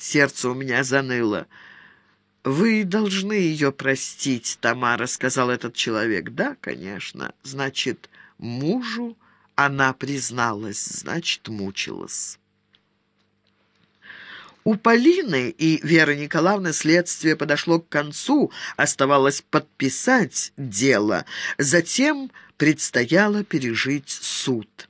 Сердце у меня заныло. «Вы должны ее простить, Тамара», — сказал этот человек. «Да, конечно. Значит, мужу она призналась, значит, мучилась». У Полины и Веры Николаевны следствие подошло к концу, оставалось подписать дело, затем предстояло пережить суд.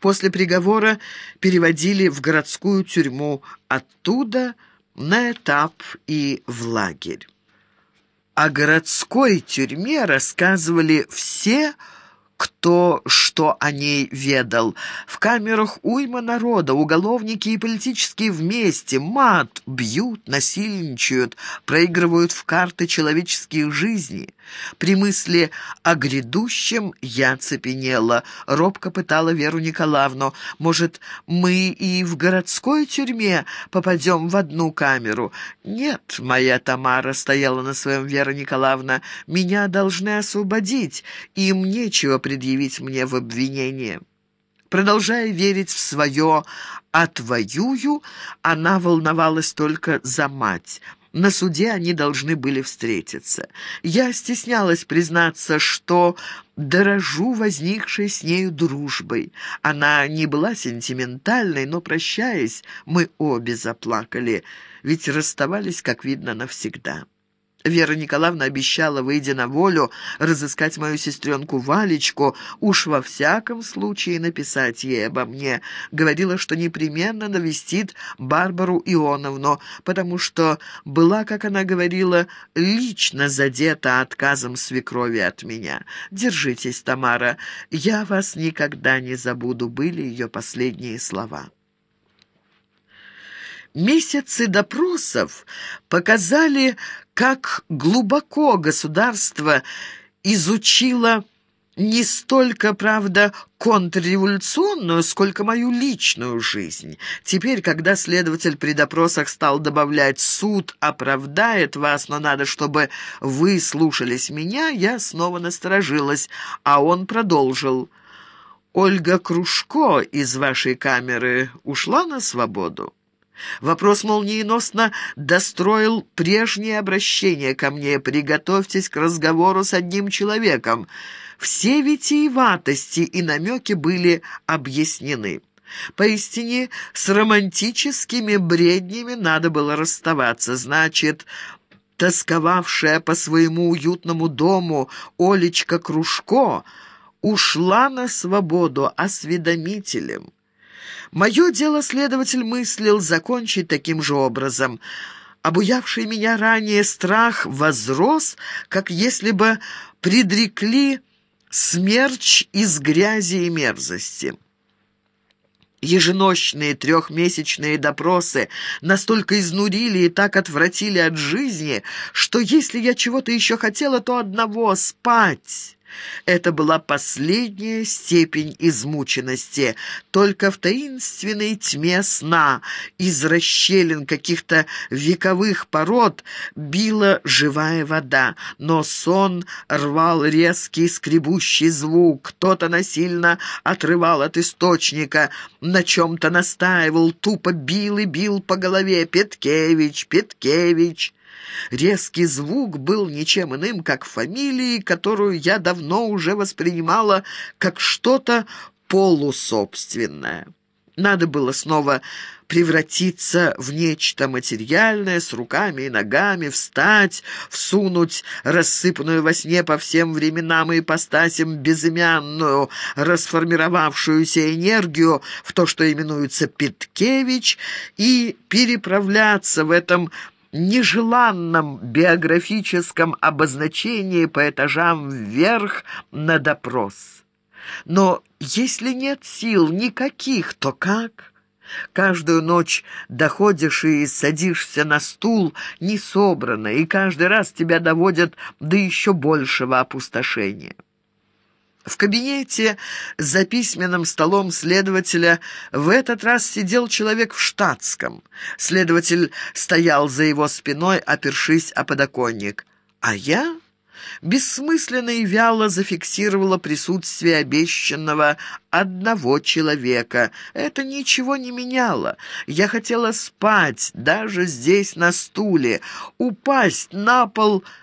После приговора переводили в городскую тюрьму, оттуда на этап и в лагерь. О городской тюрьме рассказывали все, кто что о ней ведал. В камерах уйма народа, уголовники и политические вместе, мат, бьют, насильничают, проигрывают в карты человеческие жизни. При мысли о грядущем я цепенела, робко пытала Веру Николаевну. Может, мы и в городской тюрьме попадем в одну камеру? Нет, моя Тамара стояла на своем, Вера Николаевна, меня должны освободить, им нечего предъявить мне в обвинение. Продолжая верить в свое «отвоюю», она волновалась только за мать – на суде они должны были встретиться. Я стеснялась признаться, что дорожу возникшей с нею дружбой. Она не была сентиментальной, но, прощаясь, мы обе заплакали, ведь расставались, как видно, навсегда. Вера Николаевна обещала, выйдя на волю, разыскать мою сестренку Валечку, уж во всяком случае написать ей обо мне. Говорила, что непременно навестит Барбару Ионовну, потому что была, как она говорила, лично задета отказом свекрови от меня. «Держитесь, Тамара, я вас никогда не забуду», были ее последние слова. Месяцы допросов показали, как глубоко государство изучило не столько, правда, контрреволюционную, сколько мою личную жизнь. Теперь, когда следователь при допросах стал добавлять «суд оправдает вас, но надо, чтобы вы слушались меня», я снова насторожилась, а он продолжил. «Ольга Кружко из вашей камеры ушла на свободу?» Вопрос молниеносно достроил прежнее обращение ко мне. «Приготовьтесь к разговору с одним человеком». Все витиеватости и намеки были объяснены. Поистине, с романтическими бреднями надо было расставаться. Значит, тосковавшая по своему уютному дому Олечка Кружко ушла на свободу осведомителем. Мое дело следователь мыслил закончить таким же образом. Обуявший меня ранее страх возрос, как если бы предрекли смерч из грязи и мерзости. Еженочные трехмесячные допросы настолько изнурили и так отвратили от жизни, что если я чего-то еще хотела, то одного — спать». Это была последняя степень измученности. Только в таинственной тьме сна из расщелин каких-то вековых пород била живая вода, но сон рвал резкий скребущий звук. Кто-то насильно отрывал от источника, на чем-то настаивал, тупо бил и бил по голове. «Петкевич! Петкевич!» Резкий звук был ничем иным, как фамилией, которую я давно уже воспринимала как что-то полусобственное. Надо было снова превратиться в нечто материальное, с руками и ногами, встать, всунуть рассыпанную во сне по всем временам и ипостасям безымянную, расформировавшуюся энергию в то, что именуется Питкевич, и переправляться в этом нежеланном биографическом обозначении по этажам вверх на допрос. Но если нет сил никаких, то как? Каждую ночь доходишь и садишься на стул несобранно, и каждый раз тебя доводят до еще большего опустошения. В кабинете за письменным столом следователя в этот раз сидел человек в штатском. Следователь стоял за его спиной, опершись о подоконник. А я бессмысленно и вяло зафиксировала присутствие обещанного одного человека. Это ничего не меняло. Я хотела спать даже здесь на стуле, упасть на пол